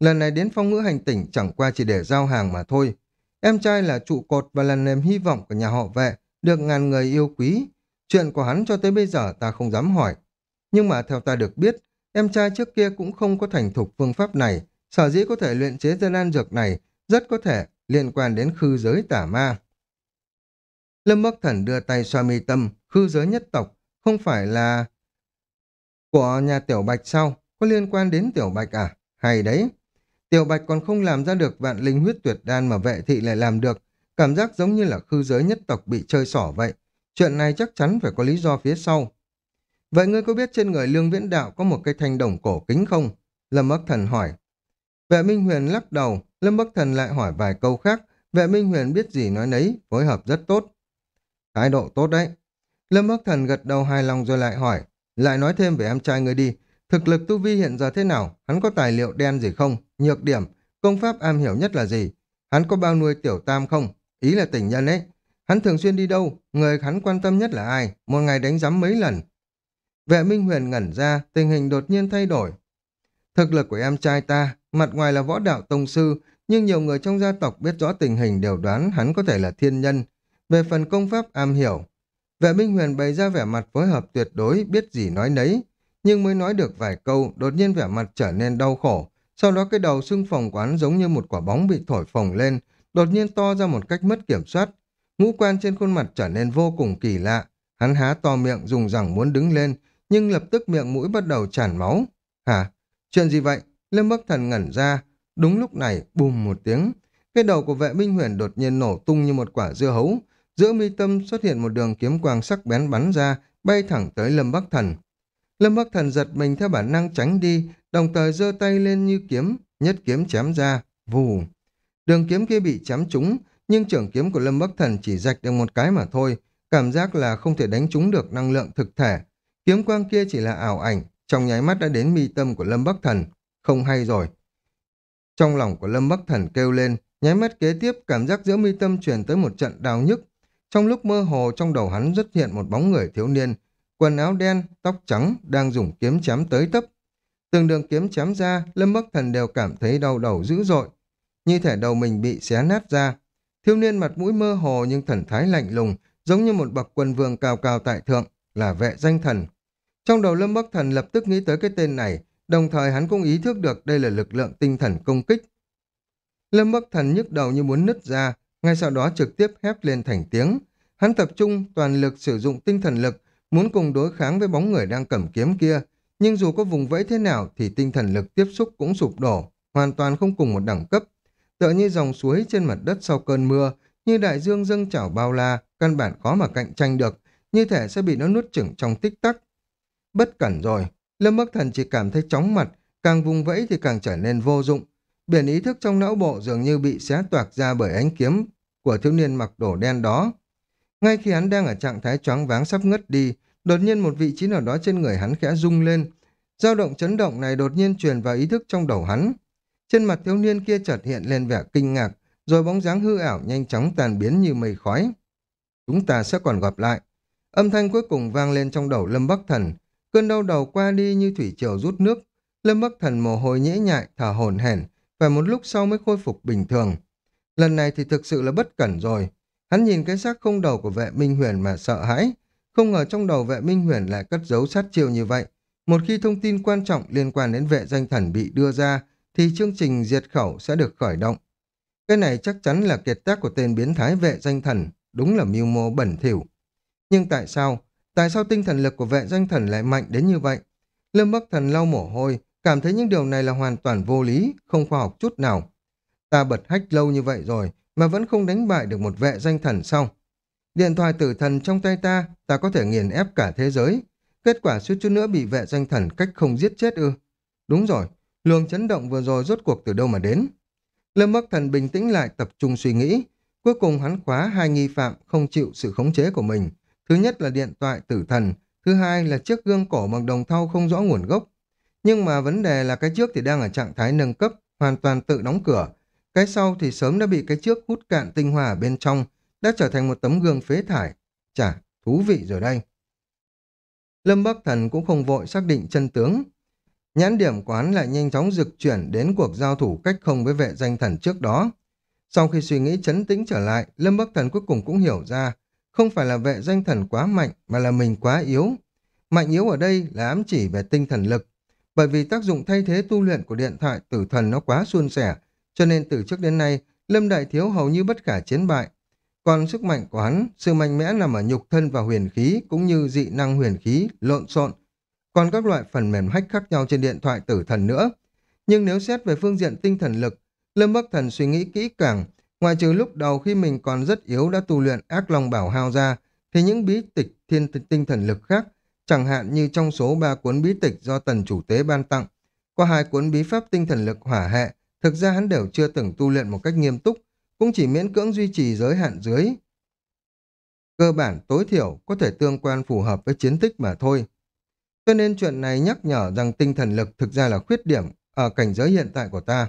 Lần này đến phong ngữ hành tỉnh chẳng qua chỉ để giao hàng mà thôi. Em trai là trụ cột và là niềm hy vọng của nhà họ vệ, được ngàn người yêu quý. Chuyện của hắn cho tới bây giờ ta không dám hỏi. Nhưng mà theo ta được biết, em trai trước kia cũng không có thành thục phương pháp này, sở dĩ có thể luyện chế ra đan dược này, rất có thể liên quan đến khư giới tả ma. Lâm Bắc Thần đưa tay xoa mi tâm, khư giới nhất tộc, không phải là của nhà Tiểu Bạch sao? Có liên quan đến Tiểu Bạch à? Hay đấy. Tiểu Bạch còn không làm ra được vạn linh huyết tuyệt đan mà vệ thị lại làm được. Cảm giác giống như là khư giới nhất tộc bị chơi xỏ vậy. Chuyện này chắc chắn phải có lý do phía sau. Vậy ngươi có biết trên người Lương Viễn Đạo có một cái thanh đồng cổ kính không? Lâm Bắc Thần hỏi. Vệ Minh Huyền lắc đầu, Lâm Bắc Thần lại hỏi vài câu khác. Vệ Minh Huyền biết gì nói nấy, phối hợp rất tốt. Thái độ tốt đấy. Lâm Bắc Thần gật đầu hài lòng rồi lại hỏi. Lại nói thêm về em trai ngươi đi. Thực lực tu vi hiện giờ thế nào? Hắn có tài liệu đen gì không? Nhược điểm, công pháp am hiểu nhất là gì? Hắn có bao nuôi tiểu tam không? Ý là tỉnh nhân ấy. Hắn thường xuyên đi đâu? Người hắn quan tâm nhất là ai? Một ngày đánh giám mấy lần? Vệ Minh Huyền ngẩn ra, tình hình đột nhiên thay đổi. Thực lực của em trai ta, mặt ngoài là võ đạo tông sư, nhưng nhiều người trong gia tộc biết rõ tình hình đều đoán hắn có thể là thiên nhân. Về phần công pháp am hiểu, vệ Minh Huyền bày ra vẻ mặt phối hợp tuyệt đối, biết gì nói nấy, nhưng mới nói được vài câu, đột nhiên vẻ mặt trở nên đau khổ. Sau đó cái đầu xương phồng quán giống như một quả bóng bị thổi phồng lên, đột nhiên to ra một cách mất kiểm soát. Ngũ quan trên khuôn mặt trở nên vô cùng kỳ lạ. Hắn há to miệng dùng rằng muốn đứng lên, nhưng lập tức miệng mũi bắt đầu tràn máu. Hả? Chuyện gì vậy? Lâm Bắc Thần ngẩn ra. Đúng lúc này, bùm một tiếng. Cái đầu của vệ minh huyền đột nhiên nổ tung như một quả dưa hấu. Giữa mi tâm xuất hiện một đường kiếm quang sắc bén bắn ra, bay thẳng tới Lâm Bắc Thần. Lâm Bắc Thần giật mình theo bản năng tránh đi, đồng thời giơ tay lên như kiếm, nhất kiếm chém ra, vù. Đường kiếm kia bị chém trúng, nhưng trưởng kiếm của Lâm Bắc Thần chỉ rạch được một cái mà thôi, cảm giác là không thể đánh trúng được năng lượng thực thể. Kiếm quang kia chỉ là ảo ảnh, trong nháy mắt đã đến mi tâm của Lâm Bắc Thần. Không hay rồi. Trong lòng của Lâm Bắc Thần kêu lên, nháy mắt kế tiếp cảm giác giữa mi tâm truyền tới một trận đau nhức. Trong lúc mơ hồ trong đầu hắn xuất hiện một bóng người thiếu niên, quần áo đen, tóc trắng, đang dùng kiếm chém tới tấp. Từng đường kiếm chém ra, Lâm Bắc Thần đều cảm thấy đau đầu dữ dội. Như thể đầu mình bị xé nát ra. Thiếu niên mặt mũi mơ hồ nhưng thần thái lạnh lùng, giống như một bậc quân vương cao cao tại thượng, là vệ danh thần. Trong đầu Lâm Bắc Thần lập tức nghĩ tới cái tên này, đồng thời hắn cũng ý thức được đây là lực lượng tinh thần công kích. Lâm Bắc Thần nhức đầu như muốn nứt ra, ngay sau đó trực tiếp hét lên thành tiếng. Hắn tập trung toàn lực sử dụng tinh thần lực, muốn cùng đối kháng với bóng người đang cầm kiếm kia, nhưng dù có vùng vẫy thế nào thì tinh thần lực tiếp xúc cũng sụp đổ, hoàn toàn không cùng một đẳng cấp. Tựa như dòng suối trên mặt đất sau cơn mưa, như đại dương dâng trào bao la, căn bản khó mà cạnh tranh được, như thể sẽ bị nó nuốt chửng trong tích tắc. Bất cẩn rồi, Lâm Bắc Thần chỉ cảm thấy chóng mặt, càng vùng vẫy thì càng trở nên vô dụng. Biển ý thức trong não bộ dường như bị xé toạc ra bởi ánh kiếm của thiếu niên mặc đồ đen đó. Ngay khi hắn đang ở trạng thái choáng váng sắp ngất đi, đột nhiên một vị trí nào đó trên người hắn khẽ rung lên. dao động chấn động này đột nhiên truyền vào ý thức trong đầu hắn. Trên mặt thiếu niên kia chợt hiện lên vẻ kinh ngạc, rồi bóng dáng hư ảo nhanh chóng tàn biến như mây khói. Chúng ta sẽ còn gặp lại. Âm thanh cuối cùng vang lên trong đầu Lâm Bắc Thần. Cơn đau đầu qua đi như thủy triều rút nước. Lâm Bắc Thần mồ hôi nhễ nhại, thở hổn hển, và một lúc sau mới khôi phục bình thường. Lần này thì thực sự là bất cẩn rồi. Hắn nhìn cái xác không đầu của vệ Minh Huyền mà sợ hãi. Không ngờ trong đầu vệ Minh Huyền lại cất giấu sát chiêu như vậy. Một khi thông tin quan trọng liên quan đến vệ danh thần bị đưa ra, thì chương trình diệt khẩu sẽ được khởi động. Cái này chắc chắn là kiệt tác của tên biến thái vệ danh thần, đúng là mưu mô bẩn thỉu. Nhưng tại sao? Tại sao tinh thần lực của vệ danh thần lại mạnh đến như vậy? Lâm Bắc Thần lau mồ hôi, cảm thấy những điều này là hoàn toàn vô lý, không khoa học chút nào. Ta bật hách lâu như vậy rồi, mà vẫn không đánh bại được một vệ danh thần xong. Điện thoại tử thần trong tay ta, ta có thể nghiền ép cả thế giới. Kết quả suýt chút nữa bị vệ danh thần cách không giết chết ư. Đúng rồi, luồng chấn động vừa rồi rốt cuộc từ đâu mà đến. Lâm Bắc Thần bình tĩnh lại tập trung suy nghĩ. Cuối cùng hắn khóa hai nghi phạm không chịu sự khống chế của mình. Thứ nhất là điện thoại tử thần, thứ hai là chiếc gương cổ bằng đồng thau không rõ nguồn gốc. Nhưng mà vấn đề là cái trước thì đang ở trạng thái nâng cấp, hoàn toàn tự đóng cửa. Cái sau thì sớm đã bị cái trước hút cạn tinh hoa ở bên trong, đã trở thành một tấm gương phế thải. Chả, thú vị rồi đây. Lâm Bắc Thần cũng không vội xác định chân tướng. Nhãn điểm quán lại nhanh chóng rực chuyển đến cuộc giao thủ cách không với vệ danh thần trước đó. Sau khi suy nghĩ chấn tĩnh trở lại, Lâm Bắc Thần cuối cùng cũng hiểu ra, không phải là vệ danh thần quá mạnh, mà là mình quá yếu. Mạnh yếu ở đây là ám chỉ về tinh thần lực, bởi vì tác dụng thay thế tu luyện của điện thoại tử thần nó quá suôn sẻ, cho nên từ trước đến nay, Lâm Đại Thiếu hầu như bất khả chiến bại. Còn sức mạnh của hắn, sự mạnh mẽ nằm ở nhục thân và huyền khí, cũng như dị năng huyền khí, lộn xộn. Còn các loại phần mềm hách khác nhau trên điện thoại tử thần nữa. Nhưng nếu xét về phương diện tinh thần lực, Lâm Bắc Thần suy nghĩ kỹ càng, ngoài trừ lúc đầu khi mình còn rất yếu đã tu luyện ác long bảo hao ra, thì những bí tịch thiên tinh thần lực khác, chẳng hạn như trong số ba cuốn bí tịch do tần chủ tế ban tặng, có hai cuốn bí pháp tinh thần lực hỏa hệ, thực ra hắn đều chưa từng tu luyện một cách nghiêm túc, cũng chỉ miễn cưỡng duy trì giới hạn dưới. Cơ bản tối thiểu có thể tương quan phù hợp với chiến tích mà thôi. Cho nên chuyện này nhắc nhở rằng tinh thần lực thực ra là khuyết điểm ở cảnh giới hiện tại của ta.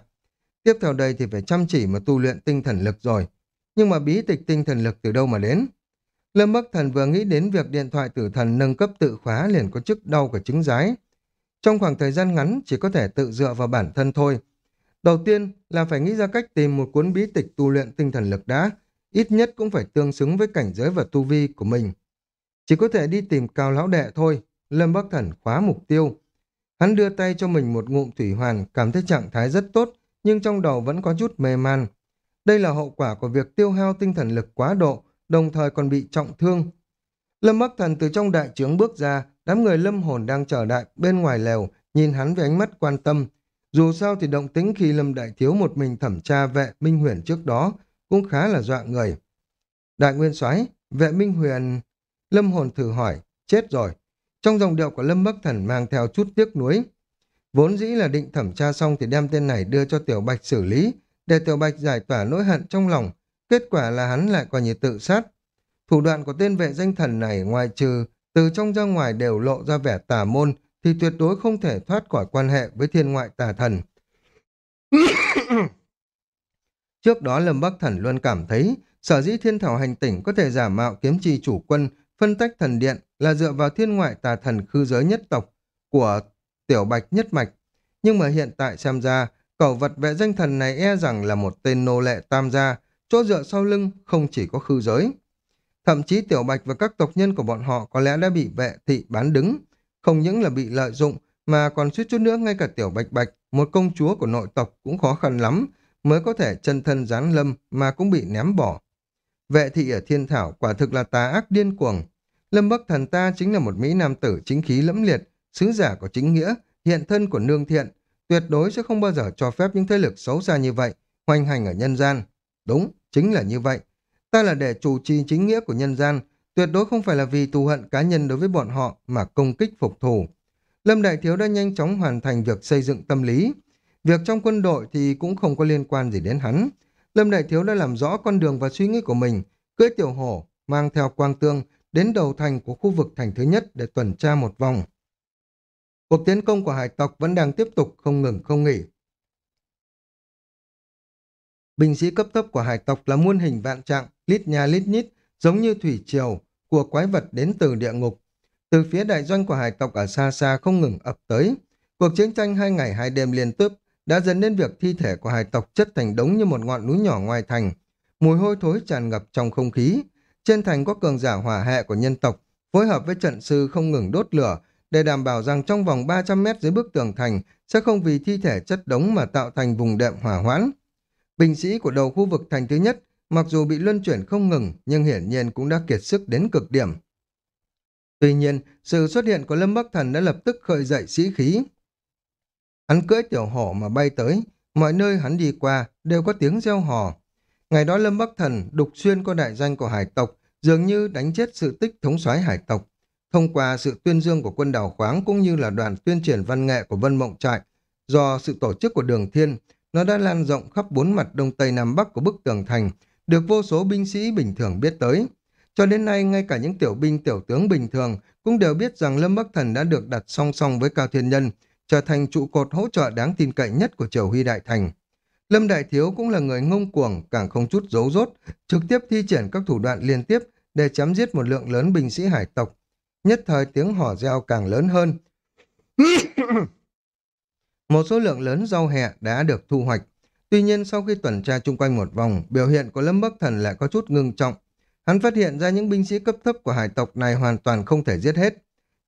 Tiếp theo đây thì phải chăm chỉ mà tu luyện tinh thần lực rồi. Nhưng mà bí tịch tinh thần lực từ đâu mà đến? Lâm Bắc Thần vừa nghĩ đến việc điện thoại tử thần nâng cấp tự khóa liền có chức đau cả trứng rái. Trong khoảng thời gian ngắn chỉ có thể tự dựa vào bản thân thôi. Đầu tiên là phải nghĩ ra cách tìm một cuốn bí tịch tu luyện tinh thần lực đã, ít nhất cũng phải tương xứng với cảnh giới và tu vi của mình. Chỉ có thể đi tìm cao lão đệ thôi, Lâm Bắc Thần khóa mục tiêu. Hắn đưa tay cho mình một ngụm thủy hoàn, cảm thấy trạng thái rất tốt, nhưng trong đầu vẫn có chút mê man. Đây là hậu quả của việc tiêu hao tinh thần lực quá độ, đồng thời còn bị trọng thương. Lâm Bắc Thần từ trong đại trướng bước ra, đám người lâm hồn đang chờ đại bên ngoài lều, nhìn hắn với ánh mắt quan tâm. Dù sao thì động tính khi Lâm Đại Thiếu một mình thẩm tra vệ Minh Huyền trước đó cũng khá là dọa người. Đại Nguyên soái vệ Minh Huyền... Lâm hồn thử hỏi, chết rồi. Trong dòng điệu của Lâm Bắc Thần mang theo chút tiếc nuối. Vốn dĩ là định thẩm tra xong thì đem tên này đưa cho Tiểu Bạch xử lý, để Tiểu Bạch giải tỏa nỗi hận trong lòng. Kết quả là hắn lại coi như tự sát. Thủ đoạn của tên vệ danh thần này ngoài trừ từ trong ra ngoài đều lộ ra vẻ tà môn thì tuyệt đối không thể thoát khỏi quan hệ với thiên ngoại tà thần. Trước đó Lâm Bắc Thần luôn cảm thấy sở dĩ thiên thảo hành tỉnh có thể giả mạo kiếm trì chủ quân phân tách thần điện là dựa vào thiên ngoại tà thần khư giới nhất tộc của tiểu bạch nhất mạch. Nhưng mà hiện tại xem ra, cẩu vật vệ danh thần này e rằng là một tên nô lệ tam gia, chỗ dựa sau lưng không chỉ có khư giới. Thậm chí tiểu bạch và các tộc nhân của bọn họ có lẽ đã bị vệ thị bán đứng, không những là bị lợi dụng, mà còn suýt chút nữa ngay cả tiểu bạch bạch, một công chúa của nội tộc cũng khó khăn lắm, mới có thể chân thân giáng lâm mà cũng bị ném bỏ. Vệ thị ở thiên thảo quả thực là tà ác điên cuồng. Lâm Bắc Thần ta chính là một Mỹ Nam tử chính khí lẫm liệt, sứ giả của chính nghĩa, hiện thân của nương thiện, tuyệt đối sẽ không bao giờ cho phép những thế lực xấu xa như vậy, hoành hành ở nhân gian. Đúng, chính là như vậy. Ta là để chủ trì chính nghĩa của nhân gian, tuyệt đối không phải là vì thù hận cá nhân đối với bọn họ mà công kích phục thù. Lâm Đại Thiếu đã nhanh chóng hoàn thành việc xây dựng tâm lý. Việc trong quân đội thì cũng không có liên quan gì đến hắn. Lâm Đại Thiếu đã làm rõ con đường và suy nghĩ của mình, cưỡi tiểu hổ, mang theo quang tương đến đầu thành của khu vực thành thứ nhất để tuần tra một vòng. Cuộc tiến công của hải tộc vẫn đang tiếp tục không ngừng không nghỉ. Binh sĩ cấp thấp của hải tộc là muôn hình vạn trạng, lít nhà lít nhít, giống như thủy triều của quái vật đến từ địa ngục. Từ phía đại doanh của hải tộc ở xa xa không ngừng ập tới. Cuộc chiến tranh hai ngày hai đêm liên tiếp đã dẫn đến việc thi thể của hải tộc chất thành đống như một ngọn núi nhỏ ngoài thành. Mùi hôi thối tràn ngập trong không khí. Trên thành có cường giả hỏa hệ của nhân tộc, phối hợp với trận sư không ngừng đốt lửa để đảm bảo rằng trong vòng 300 mét dưới bức tường thành sẽ không vì thi thể chất đống mà tạo thành vùng đệm hỏa hoãn. Binh sĩ của đầu khu vực thành thứ nhất, mặc dù bị luân chuyển không ngừng, nhưng hiển nhiên cũng đã kiệt sức đến cực điểm. Tuy nhiên, sự xuất hiện của Lâm Bắc Thần đã lập tức khơi dậy sĩ khí. Hắn cưỡi tiểu hổ mà bay tới, mọi nơi hắn đi qua đều có tiếng reo hò. Ngày đó Lâm Bắc Thần đục xuyên qua đại danh của hải tộc, dường như đánh chết sự tích thống soái hải tộc. Thông qua sự tuyên dương của quân đảo khoáng cũng như là đoàn tuyên truyền văn nghệ của Vân Mộng Trại, do sự tổ chức của Đường Thiên, nó đã lan rộng khắp bốn mặt đông tây nam bắc của bức tường thành, được vô số binh sĩ bình thường biết tới. Cho đến nay, ngay cả những tiểu binh tiểu tướng bình thường cũng đều biết rằng Lâm Bắc Thần đã được đặt song song với Cao Thiên Nhân, trở thành trụ cột hỗ trợ đáng tin cậy nhất của Triều Huy Đại Thành. Lâm Đại Thiếu cũng là người ngông cuồng, càng không chút giấu rốt, trực tiếp thi triển các thủ đoạn liên tiếp để chém giết một lượng lớn binh sĩ hải tộc. Nhất thời tiếng hò reo càng lớn hơn. một số lượng lớn rau hẹ đã được thu hoạch. Tuy nhiên sau khi tuần tra chung quanh một vòng, biểu hiện của Lâm Bắc Thần lại có chút ngưng trọng. Hắn phát hiện ra những binh sĩ cấp thấp của hải tộc này hoàn toàn không thể giết hết.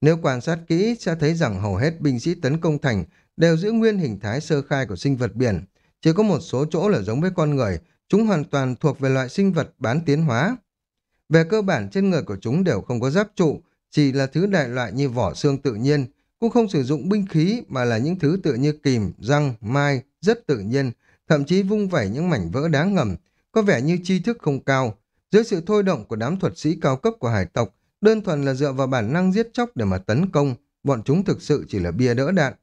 Nếu quan sát kỹ sẽ thấy rằng hầu hết binh sĩ tấn công thành đều giữ nguyên hình thái sơ khai của sinh vật biển. Chỉ có một số chỗ là giống với con người, chúng hoàn toàn thuộc về loại sinh vật bán tiến hóa. Về cơ bản trên người của chúng đều không có giáp trụ, chỉ là thứ đại loại như vỏ xương tự nhiên, cũng không sử dụng binh khí mà là những thứ tự như kìm, răng, mai, rất tự nhiên, thậm chí vung vẩy những mảnh vỡ đá ngầm, có vẻ như tri thức không cao. Dưới sự thôi động của đám thuật sĩ cao cấp của hải tộc, đơn thuần là dựa vào bản năng giết chóc để mà tấn công, bọn chúng thực sự chỉ là bia đỡ đạn.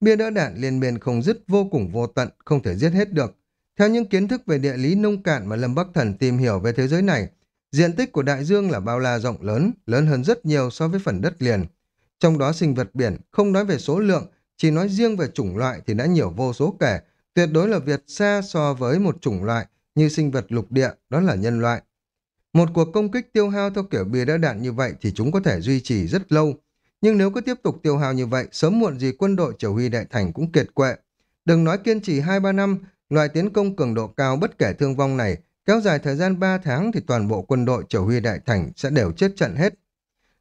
Bia đỡ đạn liên miên không dứt vô cùng vô tận, không thể giết hết được. Theo những kiến thức về địa lý nông cạn mà Lâm Bắc Thần tìm hiểu về thế giới này, diện tích của đại dương là bao la rộng lớn, lớn hơn rất nhiều so với phần đất liền. Trong đó sinh vật biển không nói về số lượng, chỉ nói riêng về chủng loại thì đã nhiều vô số kể, tuyệt đối là Việt xa so với một chủng loại như sinh vật lục địa, đó là nhân loại. Một cuộc công kích tiêu hao theo kiểu bia đỡ đạn như vậy thì chúng có thể duy trì rất lâu. Nhưng nếu cứ tiếp tục tiêu hao như vậy, sớm muộn gì quân đội chỉ huy đại thành cũng kiệt quệ. Đừng nói kiên trì 2-3 năm, loại tiến công cường độ cao bất kể thương vong này, kéo dài thời gian 3 tháng thì toàn bộ quân đội chỉ huy đại thành sẽ đều chết trận hết.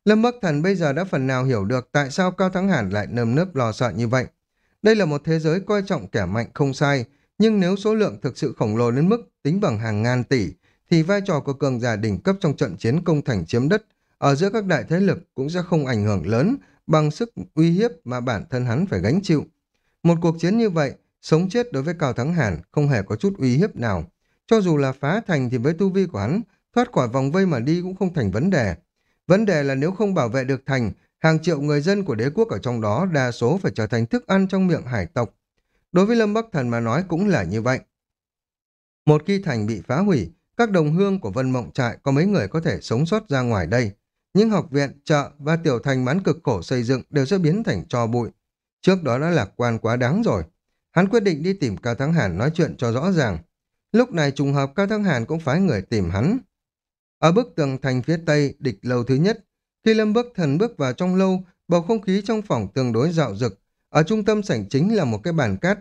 Lâm Bắc Thần bây giờ đã phần nào hiểu được tại sao Cao Thắng Hàn lại nơm nớp lo sợ như vậy. Đây là một thế giới coi trọng kẻ mạnh không sai, nhưng nếu số lượng thực sự khổng lồ đến mức tính bằng hàng ngàn tỷ, thì vai trò của cường giả đỉnh cấp trong trận chiến công thành chiếm đất ở giữa các đại thế lực cũng sẽ không ảnh hưởng lớn bằng sức uy hiếp mà bản thân hắn phải gánh chịu. Một cuộc chiến như vậy, sống chết đối với Cao Thắng Hàn không hề có chút uy hiếp nào. Cho dù là phá thành thì với tu vi của hắn, thoát khỏi vòng vây mà đi cũng không thành vấn đề. Vấn đề là nếu không bảo vệ được thành, hàng triệu người dân của đế quốc ở trong đó đa số phải trở thành thức ăn trong miệng hải tộc. Đối với Lâm Bắc Thần mà nói cũng là như vậy. Một khi thành bị phá hủy, các đồng hương của Vân Mộng Trại có mấy người có thể sống sót ra ngoài đây. Những học viện, chợ và tiểu thành bán cực khổ xây dựng đều sẽ biến thành cho bụi. Trước đó đã lạc quan quá đáng rồi. Hắn quyết định đi tìm Cao Thắng Hàn nói chuyện cho rõ ràng. Lúc này trùng hợp Cao Thắng Hàn cũng phái người tìm hắn. Ở bức tường thành phía tây, địch lâu thứ nhất, khi Lâm Bắc Thần bước vào trong lâu, bầu không khí trong phòng tương đối dạo dực. Ở trung tâm sảnh chính là một cái bàn cát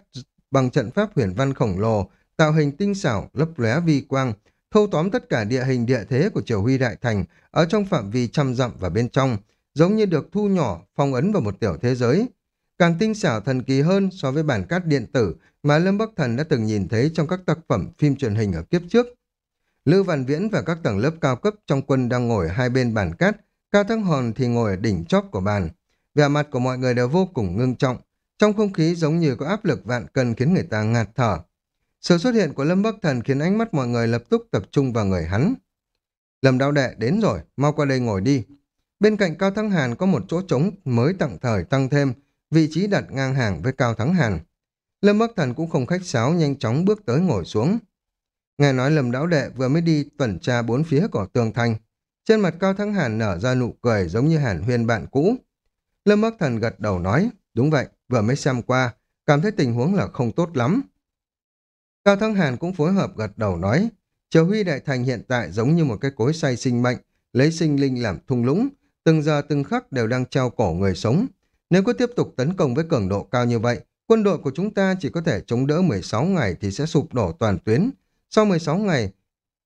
bằng trận pháp huyền văn khổng lồ, tạo hình tinh xảo, lấp lóe vi quang, thâu tóm tất cả địa hình địa thế của triều huy đại thành ở trong phạm vi trăm dặm và bên trong, giống như được thu nhỏ, phong ấn vào một tiểu thế giới. Càng tinh xảo thần kỳ hơn so với bản cát điện tử mà Lâm Bắc Thần đã từng nhìn thấy trong các tác phẩm phim truyền hình ở kiếp trước. Lưu Văn Viễn và các tầng lớp cao cấp trong quân đang ngồi hai bên bàn cát, Cao Thăng Hòn thì ngồi ở đỉnh chóp của bàn. Vẻ mặt của mọi người đều vô cùng ngưng trọng, trong không khí giống như có áp lực vạn cân khiến người ta ngạt thở. Sự xuất hiện của Lâm Bắc Thần khiến ánh mắt mọi người lập tức tập trung vào người hắn. Lâm Đạo Đệ đến rồi, mau qua đây ngồi đi. Bên cạnh Cao Thắng Hàn có một chỗ trống mới tặng thời tăng thêm, vị trí đặt ngang hàng với Cao Thắng Hàn. Lâm Bắc Thần cũng không khách sáo nhanh chóng bước tới ngồi xuống. Nghe nói Lâm Đạo Đệ vừa mới đi tuần tra bốn phía của tường thành. Trên mặt Cao Thắng Hàn nở ra nụ cười giống như hàn huyên bạn cũ. Lâm Bắc Thần gật đầu nói, Đúng vậy, vừa mới xem qua, cảm thấy tình huống là không tốt lắm. Cao Thắng Hàn cũng phối hợp gật đầu nói, Triều Huy Đại Thành hiện tại giống như một cái cối say sinh mệnh, lấy sinh linh làm thung lũng, từng giờ từng khắc đều đang treo cổ người sống. Nếu có tiếp tục tấn công với cường độ cao như vậy, quân đội của chúng ta chỉ có thể chống đỡ 16 ngày thì sẽ sụp đổ toàn tuyến. Sau 16 ngày,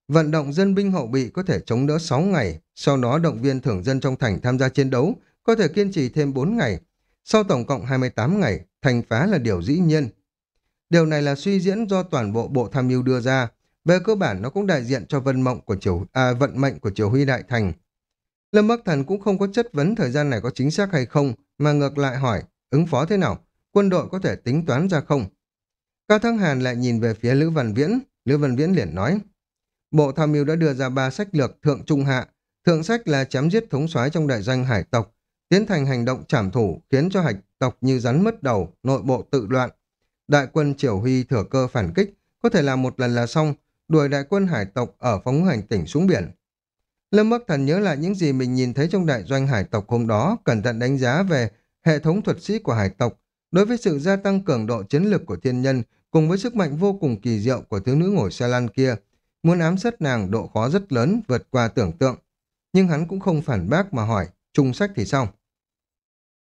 vận động dân binh hậu bị có thể chống đỡ 6 ngày, sau đó động viên thưởng dân trong thành tham gia chiến đấu, có thể kiên trì thêm 4 ngày. Sau tổng cộng 28 ngày, thành phá là điều dĩ nhiên. Điều này là suy diễn do toàn bộ bộ tham mưu đưa ra. Về cơ bản nó cũng đại diện cho vận mộng của triều à, vận mệnh của triều huy đại thành. Lâm Bắc Thần cũng không có chất vấn thời gian này có chính xác hay không, mà ngược lại hỏi, ứng phó thế nào? Quân đội có thể tính toán ra không? Cao Thăng Hàn lại nhìn về phía Lữ Văn Viễn, Lữ Văn Viễn liền nói, Bộ tham mưu đã đưa ra ba sách lược thượng trung hạ, thượng sách là chém giết thống soái trong đại danh hải tộc, tiến thành hành động trảm thủ khiến cho hạch tộc như rắn mất đầu, nội bộ tự loạn. Đại quân Triều Huy thừa cơ phản kích, có thể làm một lần là xong, đuổi đại quân hải tộc ở phóng hành tỉnh xuống biển. Lâm Bắc Thần nhớ lại những gì mình nhìn thấy trong đại doanh hải tộc hôm đó, cẩn thận đánh giá về hệ thống thuật sĩ của hải tộc, đối với sự gia tăng cường độ chiến lực của thiên nhân, cùng với sức mạnh vô cùng kỳ diệu của thiếu nữ ngồi xe lăn kia, muốn ám sát nàng độ khó rất lớn, vượt qua tưởng tượng. Nhưng hắn cũng không phản bác mà hỏi, trung sách thì sao?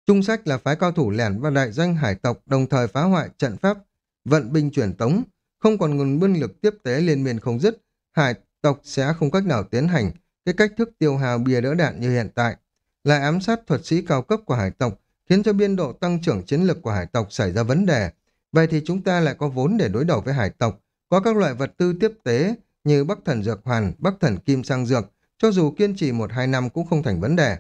Trung sách là phái cao thủ lẻn vào đại doanh hải tộc đồng thời phá hoại trận pháp, vận binh chuyển tống, không còn nguồn binh lực tiếp tế liên miên không dứt, hải tộc sẽ không cách nào tiến hành cái cách thức tiêu hào bia đỡ đạn như hiện tại. Lại ám sát thuật sĩ cao cấp của hải tộc, khiến cho biên độ tăng trưởng chiến lực của hải tộc xảy ra vấn đề. Vậy thì chúng ta lại có vốn để đối đầu với hải tộc, có các loại vật tư tiếp tế như bắc thần dược hoàn, bắc thần kim sang dược, cho dù kiên trì một hai năm cũng không thành vấn đề.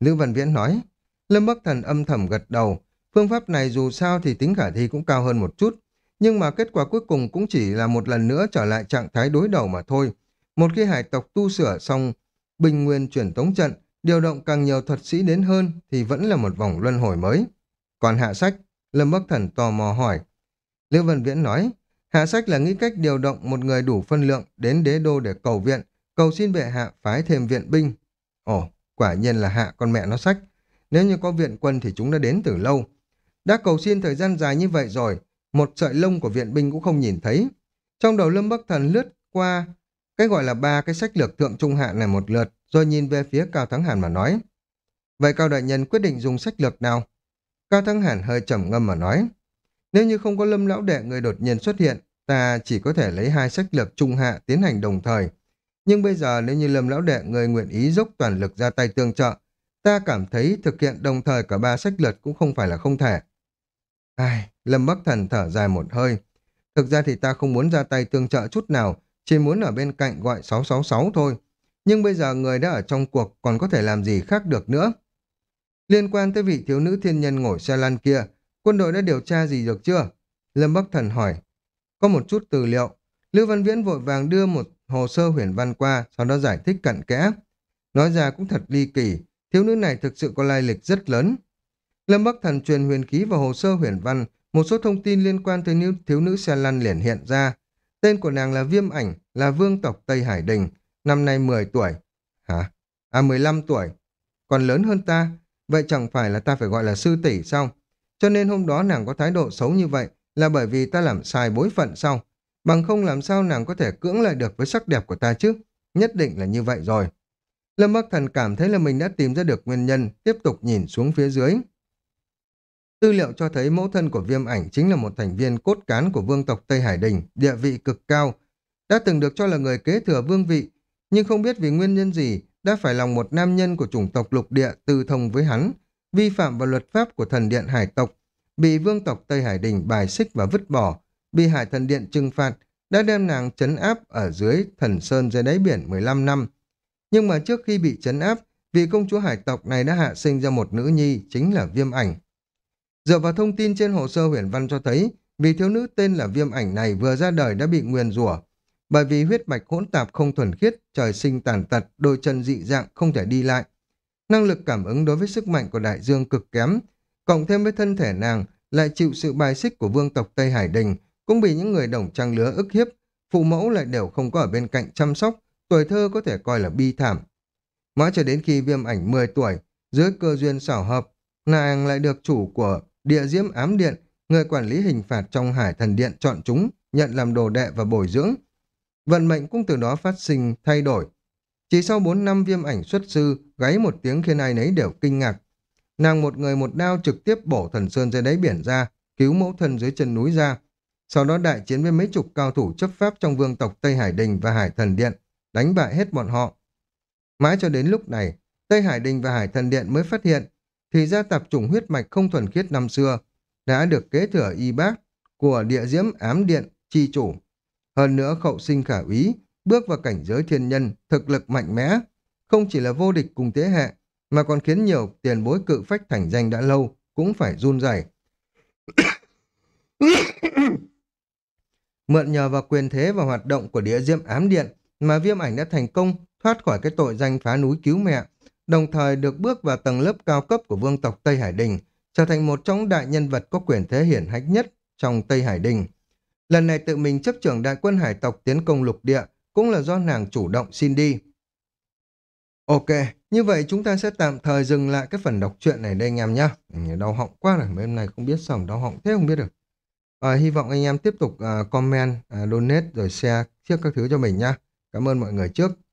Lữ Văn Viễn nói, Lâm Bắc Thần âm thầm gật đầu, phương pháp này dù sao thì tính khả thi cũng cao hơn một chút, nhưng mà kết quả cuối cùng cũng chỉ là một lần nữa trở lại trạng thái đối đầu mà thôi. Một khi hải tộc tu sửa xong bình nguyên chuyển tống trận, điều động càng nhiều thuật sĩ đến hơn thì vẫn là một vòng luân hồi mới. Còn hạ sách, Lâm Bắc Thần tò mò hỏi. Lưu Vân Viễn nói, hạ sách là nghĩ cách điều động một người đủ phân lượng đến đế đô để cầu viện, cầu xin bệ hạ phái thêm viện binh. Ồ, quả nhiên là hạ con mẹ nó sách. Nếu như có viện quân thì chúng đã đến từ lâu. Đã cầu xin thời gian dài như vậy rồi, một sợi lông của viện binh cũng không nhìn thấy. Trong đầu Lâm Bắc Thần lướt qua cái gọi là ba cái sách lược thượng trung hạ này một lượt, rồi nhìn về phía Cao Thắng Hàn mà nói. Vậy Cao Đại Nhân quyết định dùng sách lược nào? Cao Thắng Hàn hơi trầm ngâm mà nói. Nếu như không có lâm lão đệ người đột nhiên xuất hiện, ta chỉ có thể lấy hai sách lược trung hạ tiến hành đồng thời. Nhưng bây giờ nếu như lâm lão đệ người nguyện ý dốc toàn lực ra tay tương trợ, ta cảm thấy thực hiện đồng thời cả ba sách lược cũng không phải là không thể. Ai, lâm bắc thần thở dài một hơi. Thực ra thì ta không muốn ra tay tương trợ chút nào, chỉ muốn ở bên cạnh gọi 666 thôi. Nhưng bây giờ người đã ở trong cuộc còn có thể làm gì khác được nữa. Liên quan tới vị thiếu nữ thiên nhân ngồi xe lăn kia, quân đội đã điều tra gì được chưa? Lâm Bắc Thần hỏi. Có một chút tư liệu. Lưu Văn Viễn vội vàng đưa một hồ sơ huyền văn qua, sau đó giải thích cặn kẽ. Nói ra cũng thật ly kỳ, thiếu nữ này thực sự có lai lịch rất lớn. Lâm Bắc Thần truyền huyền khí vào hồ sơ huyền văn, một số thông tin liên quan tới nữ thiếu nữ xe lăn liền hiện ra. Tên của nàng là Viêm Ảnh, là vương tộc Tây Hải Đình, năm nay 10 tuổi. Hả? À 15 tuổi. Còn lớn hơn ta, vậy chẳng phải là ta phải gọi là sư tỷ sao? Cho nên hôm đó nàng có thái độ xấu như vậy là bởi vì ta làm sai bối phận sao? Bằng không làm sao nàng có thể cưỡng lại được với sắc đẹp của ta chứ? Nhất định là như vậy rồi. Lâm Bắc Thần cảm thấy là mình đã tìm ra được nguyên nhân, tiếp tục nhìn xuống phía dưới. Tư liệu cho thấy mẫu thân của viêm ảnh chính là một thành viên cốt cán của vương tộc Tây Hải Đình, địa vị cực cao, đã từng được cho là người kế thừa vương vị, nhưng không biết vì nguyên nhân gì đã phải lòng một nam nhân của chủng tộc lục địa tư thông với hắn, vi phạm vào luật pháp của thần điện hải tộc, bị vương tộc Tây Hải Đình bài xích và vứt bỏ, bị hải thần điện trừng phạt, đã đem nàng chấn áp ở dưới thần sơn dưới đáy biển 15 năm. Nhưng mà trước khi bị chấn áp, vị công chúa hải tộc này đã hạ sinh ra một nữ nhi, chính là viêm ảnh. Dựa vào thông tin trên hồ sơ huyền văn cho thấy, vì thiếu nữ tên là viêm ảnh này vừa ra đời đã bị nguyền rủa bởi vì huyết mạch hỗn tạp không thuần khiết, trời sinh tàn tật, đôi chân dị dạng không thể đi lại. Năng lực cảm ứng đối với sức mạnh của đại dương cực kém, cộng thêm với thân thể nàng lại chịu sự bài xích của vương tộc Tây Hải Đình, cũng bị những người đồng trang lứa ức hiếp, phụ mẫu lại đều không có ở bên cạnh chăm sóc, tuổi thơ có thể coi là bi thảm. Mãi cho đến khi viêm ảnh 10 tuổi, dưới cơ duyên xảo hợp, nàng lại được chủ của địa diễm ám điện, người quản lý hình phạt trong hải thần điện chọn chúng, nhận làm đồ đệ và bồi dưỡng. Vận mệnh cũng từ đó phát sinh thay đổi. Chỉ sau 4 năm viêm ảnh xuất sư, gáy một tiếng khiến ai nấy đều kinh ngạc. Nàng một người một đao trực tiếp bổ thần sơn dưới đáy biển ra, cứu mẫu thân dưới chân núi ra. Sau đó đại chiến với mấy chục cao thủ chấp pháp trong vương tộc Tây Hải Đình và Hải Thần Điện, đánh bại hết bọn họ. Mãi cho đến lúc này, Tây Hải Đình và Hải Thần Điện mới phát hiện, thì ra tạp chủng huyết mạch không thuần khiết năm xưa, đã được kế thừa y bác của địa diễm ám điện chi chủ. Hơn nữa khậu sinh khả úy, bước vào cảnh giới thiên nhân, thực lực mạnh mẽ, không chỉ là vô địch cùng thế hệ, mà còn khiến nhiều tiền bối cự phách thành danh đã lâu cũng phải run rẩy. Mượn nhờ vào quyền thế và hoạt động của địa diễm ám điện mà viêm ảnh đã thành công thoát khỏi cái tội danh phá núi cứu mẹ, đồng thời được bước vào tầng lớp cao cấp của vương tộc Tây Hải Đình, trở thành một trong đại nhân vật có quyền thế hiển hách nhất trong Tây Hải Đình. Lần này tự mình chấp trưởng đại quân hải tộc tiến công lục địa cũng là do nàng chủ động xin đi. Ok, như vậy chúng ta sẽ tạm thời dừng lại cái phần đọc truyện này đây anh em nhé. Đau họng quá rồi, mấy hôm nay không biết sao đau họng thế không biết được. À, hy vọng anh em tiếp tục uh, comment, uh, donate rồi share trước các thứ cho mình nhé. Cảm ơn mọi người trước.